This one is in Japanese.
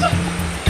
何?